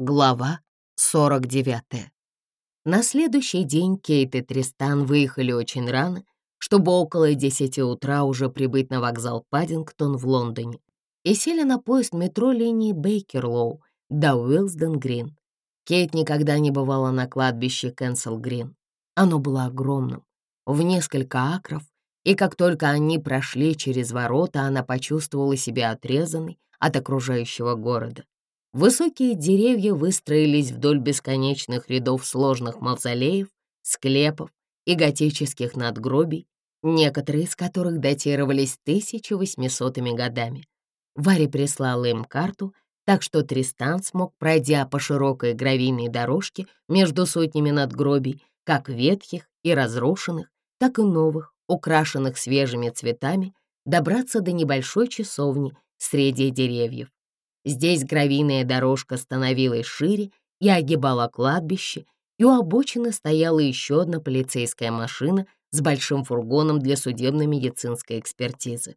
Глава 49. На следующий день Кейт и Тристан выехали очень рано, чтобы около 10 утра уже прибыть на вокзал Паддингтон в Лондоне, и сели на поезд метро линии Бейкерлоу до Уилсден-Грин. Кейт никогда не бывала на кладбище Кэнсел-Грин. Оно было огромным, в несколько акров, и как только они прошли через ворота, она почувствовала себя отрезанной от окружающего города. Высокие деревья выстроились вдоль бесконечных рядов сложных мавзолеев, склепов и готических надгробий, некоторые из которых датировались 1800-ми годами. Варя прислала им карту, так что Тристан смог, пройдя по широкой гравийной дорожке между сотнями надгробий, как ветхих и разрушенных, так и новых, украшенных свежими цветами, добраться до небольшой часовни среди деревьев. Здесь гравийная дорожка становилась шире, и огибала кладбище, и у обочины стояла еще одна полицейская машина с большим фургоном для судебно-медицинской экспертизы.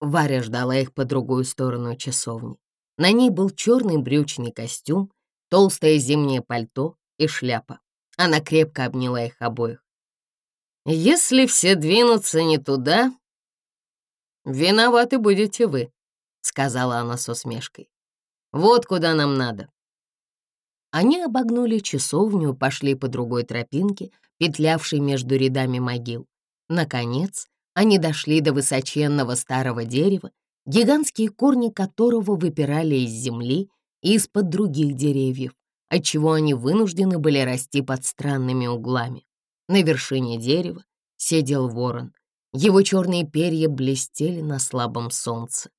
Варя ждала их по другую сторону часовни. На ней был черный брючный костюм, толстое зимнее пальто и шляпа. Она крепко обняла их обоих. «Если все двинутся не туда, виноваты будете вы», — сказала она с усмешкой. Вот куда нам надо». Они обогнули часовню, пошли по другой тропинке, петлявшей между рядами могил. Наконец, они дошли до высоченного старого дерева, гигантские корни которого выпирали из земли и из-под других деревьев, отчего они вынуждены были расти под странными углами. На вершине дерева сидел ворон. Его черные перья блестели на слабом солнце.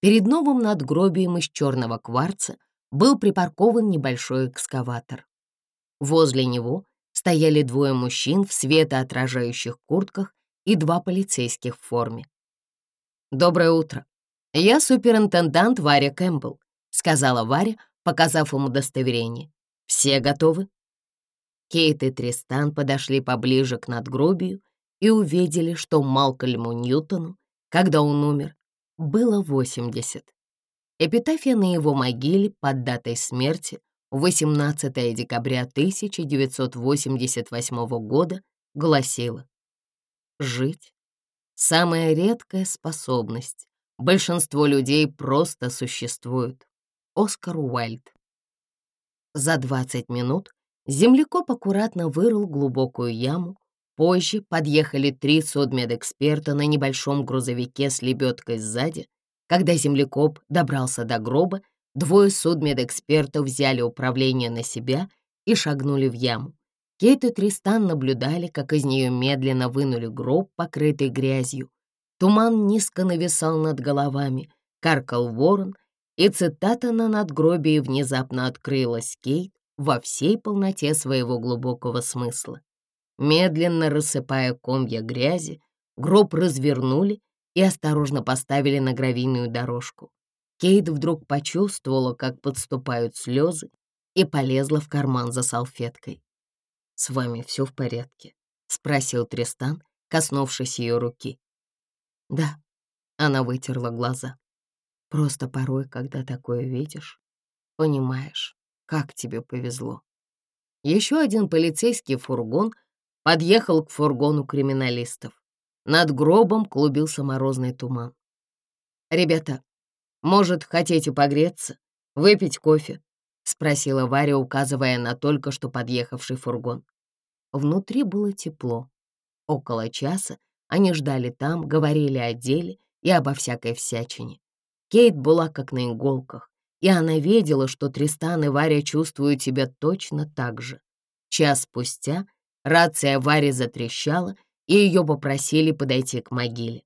Перед новым надгробием из черного кварца был припаркован небольшой экскаватор. Возле него стояли двое мужчин в светоотражающих куртках и два полицейских в форме. «Доброе утро. Я суперинтендант Варя Кэмпбелл», — сказала Варя, показав ему удостоверение. «Все готовы?» Кейт и Тристан подошли поближе к надгробию и увидели, что Малкольму Ньютону, когда он умер, было 80. Эпитафия на его могиле под датой смерти 18 декабря 1988 года гласила «Жить — самая редкая способность. Большинство людей просто существуют». Оскар Уайльд. За 20 минут землекоп аккуратно вырыл глубокую яму, Позже подъехали три судмедэксперта на небольшом грузовике с лебедкой сзади. Когда землекоп добрался до гроба, двое судмедэкспертов взяли управление на себя и шагнули в яму. Кейт и Тристан наблюдали, как из нее медленно вынули гроб, покрытый грязью. Туман низко нависал над головами, каркал ворон, и цитата на надгробии внезапно открылась Кейт во всей полноте своего глубокого смысла. Медленно рассыпая комья грязи, гроб развернули и осторожно поставили на гравийную дорожку. Кейт вдруг почувствовала, как подступают слезы, и полезла в карман за салфеткой. «С вами все в порядке?» — спросил Тристан, коснувшись ее руки. «Да», — она вытерла глаза. «Просто порой, когда такое видишь, понимаешь, как тебе повезло». Еще один полицейский фургон — подъехал к фургону криминалистов. Над гробом клубился морозный туман. «Ребята, может, хотите погреться? Выпить кофе?» — спросила Варя, указывая на только что подъехавший фургон. Внутри было тепло. Около часа они ждали там, говорили о деле и обо всякой всячине. Кейт была как на иголках, и она видела, что Тристан и Варя чувствуют себя точно так же. Час спустя — Рация Вари затрещала, и ее попросили подойти к могиле.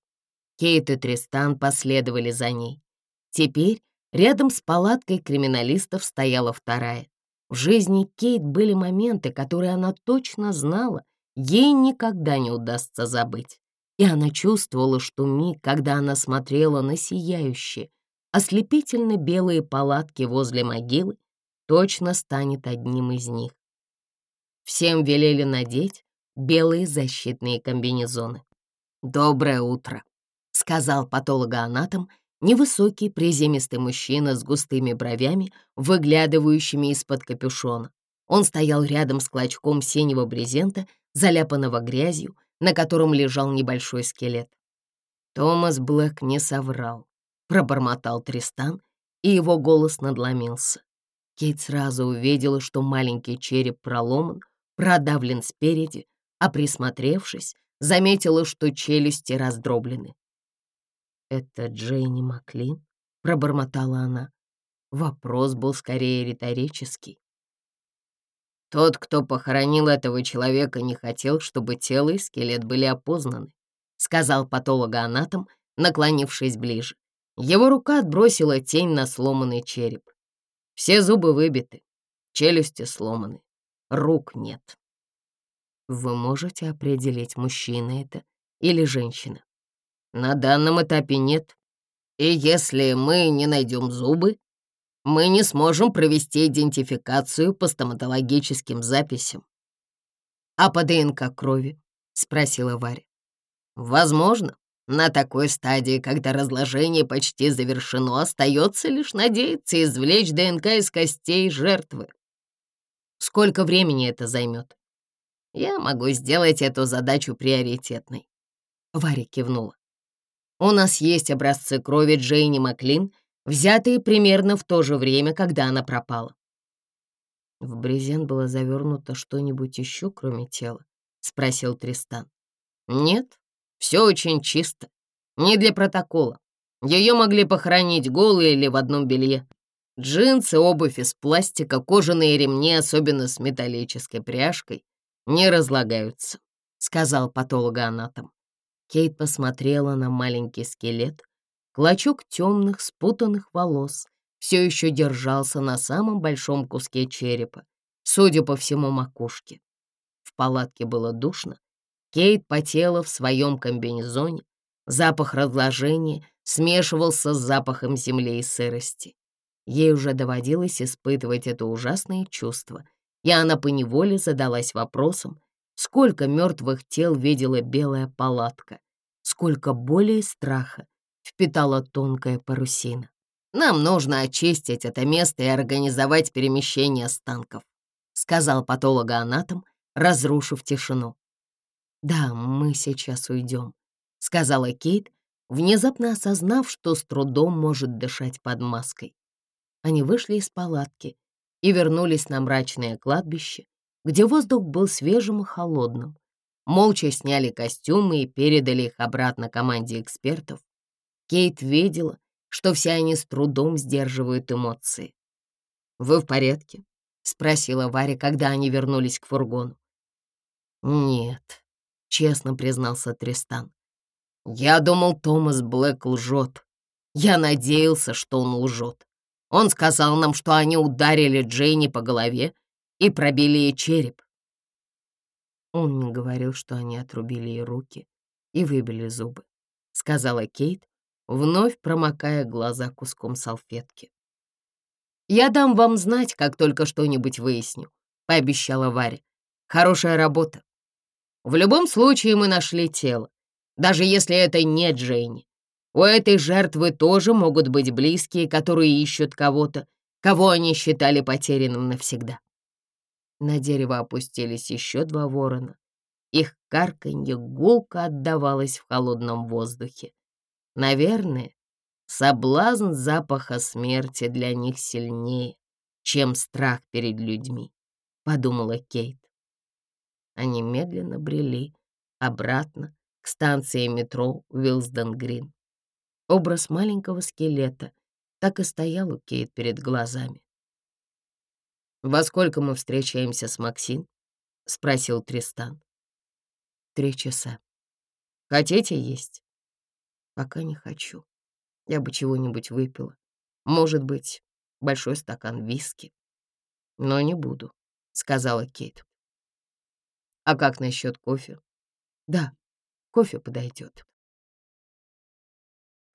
Кейт и Тристан последовали за ней. Теперь рядом с палаткой криминалистов стояла вторая. В жизни Кейт были моменты, которые она точно знала, ей никогда не удастся забыть. И она чувствовала, что миг, когда она смотрела на сияющие, ослепительно белые палатки возле могилы, точно станет одним из них. Всем велели надеть белые защитные комбинезоны. «Доброе утро», — сказал патологоанатом, невысокий приземистый мужчина с густыми бровями, выглядывающими из-под капюшона. Он стоял рядом с клочком синего брезента, заляпанного грязью, на котором лежал небольшой скелет. Томас Блэк не соврал, пробормотал Тристан, и его голос надломился. Кейт сразу увидела, что маленький череп проломан, продавлен спереди, а присмотревшись, заметила, что челюсти раздроблены. «Это Джейни Маклин?» — пробормотала она. Вопрос был скорее риторический. «Тот, кто похоронил этого человека, не хотел, чтобы тело и скелет были опознаны», — сказал патологоанатом, наклонившись ближе. Его рука отбросила тень на сломанный череп. Все зубы выбиты, челюсти сломаны рук нет. Вы можете определить, мужчина это или женщина? На данном этапе нет. И если мы не найдем зубы, мы не сможем провести идентификацию по стоматологическим записям. «А по ДНК крови?» — спросила Варя. «Возможно. На такой стадии, когда разложение почти завершено, остается лишь надеяться извлечь ДНК из костей жертвы. Сколько времени это займет? Я могу сделать эту задачу приоритетной. Варя кивнула. У нас есть образцы крови Джейни Маклин, взятые примерно в то же время, когда она пропала. В брезент было завернуто что-нибудь еще, кроме тела? Спросил Тристан. Нет, все очень чисто. Не для протокола. Ее могли похоронить голой или в одном белье. Джинсы, обувь из пластика, кожаные ремни, особенно с металлической пряжкой, не разлагаются», — сказал патологоанатом. Кейт посмотрела на маленький скелет. Клочок темных, спутанных волос все еще держался на самом большом куске черепа, судя по всему, макушке. В палатке было душно. Кейт потела в своем комбинезоне. Запах разложения смешивался с запахом земли и сырости. Ей уже доводилось испытывать это ужасное чувство, и она поневоле задалась вопросом, сколько мертвых тел видела белая палатка, сколько боли и страха впитала тонкая парусина. «Нам нужно очистить это место и организовать перемещение останков, сказал патологоанатом, разрушив тишину. «Да, мы сейчас уйдем», — сказала Кейт, внезапно осознав, что с трудом может дышать под маской они вышли из палатки и вернулись на мрачное кладбище, где воздух был свежим и холодным. Молча сняли костюмы и передали их обратно команде экспертов. Кейт видела, что все они с трудом сдерживают эмоции. «Вы в порядке?» — спросила Варя, когда они вернулись к фургону. «Нет», — честно признался Тристан. «Я думал, Томас Блэк лжет. Я надеялся, что он лжет. Он сказал нам, что они ударили Джейни по голове и пробили ей череп. Он не говорил, что они отрубили ей руки и выбили зубы, сказала Кейт, вновь промокая глаза куском салфетки. «Я дам вам знать, как только что-нибудь выясню», — пообещала Варя. «Хорошая работа. В любом случае мы нашли тело, даже если это не Джейни. У этой жертвы тоже могут быть близкие, которые ищут кого-то, кого они считали потерянным навсегда. На дерево опустились еще два ворона. Их карканье гулко отдавалось в холодном воздухе. Наверное, соблазн запаха смерти для них сильнее, чем страх перед людьми, — подумала Кейт. Они медленно брели обратно к станции метро Уилсдон-Грин. Образ маленького скелета так и стоял у Кейт перед глазами. «Во сколько мы встречаемся с Максим?» — спросил Тристан. «Три часа. Хотите есть?» «Пока не хочу. Я бы чего-нибудь выпила. Может быть, большой стакан виски. Но не буду», — сказала Кейт. «А как насчет кофе?» «Да, кофе подойдет.